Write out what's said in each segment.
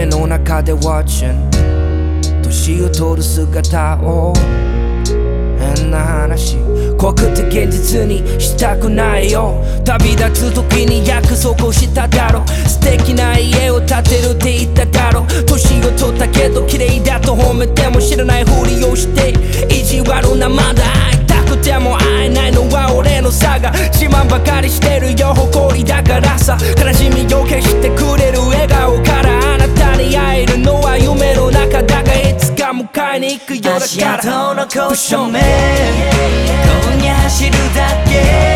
で watching 年を取る姿を。変な話。怖くて現実にしたくないよ。旅立つ時に約束をしただろ。素敵な家を建てるって言っただろ。年を取ったけど綺麗だと褒めても知らないふりをして意地悪なまだ会いたくても会えないのは俺の差が自慢ばかりしてるよ。誇りだからさ。悲しみを消して足跡残しとめ今夜走るだけ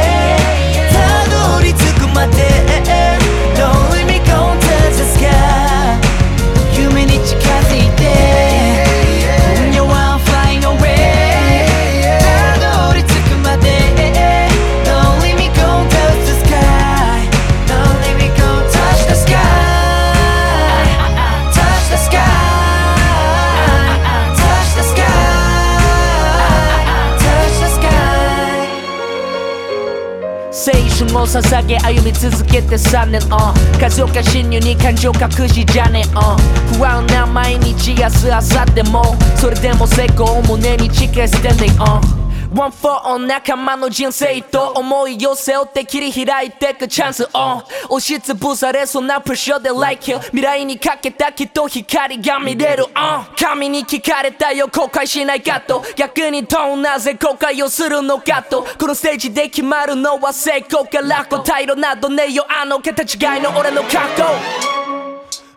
春を捧げ歩み続けて3年、uh、数岡侵入に感情隠しじゃね、uh、不安な毎日明日明後日も。それでも成功を胸に誓い捨てね、uh One for all 仲間の人生と思いを背負って切り開いてくチャンスオン押しつぶされそうなプレッシャーで like you. 未来にかけたきっと光が見れる、uh、神に聞かれたよ後悔しないかと逆にとなぜ後悔をするのかとこのステージで決まるのは成功か落語態度などねえよあの桁違いの俺の過去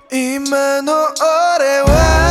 今の俺は